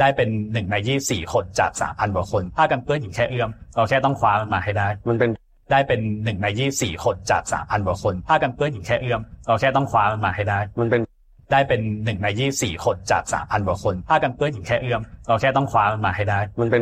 ได้เป็นหนึ่งในยี่สี่คนจากสามพันกว่าคนผ้ากันเปื้อนอยู่แค่เอื้อมเราแค่ต้องคว้ามันมาให้ได้ มันเป็นได้เป็นหนึ่งในยี่สี่คนจากสามพันกว่าคนผ้ากันเปื้อนอยู่แค่เอื้อมเราแค่ต้องคว้ามันมาให้ได้ มันเป็นได้เป็นหนึ่งในยี่สี่คนจากสามพันกว่าคนผ้ากันเปื้อนอยู่แค่เอื้อมเราแค่ต้องคว้ามันมาให้ได้ มันเป็น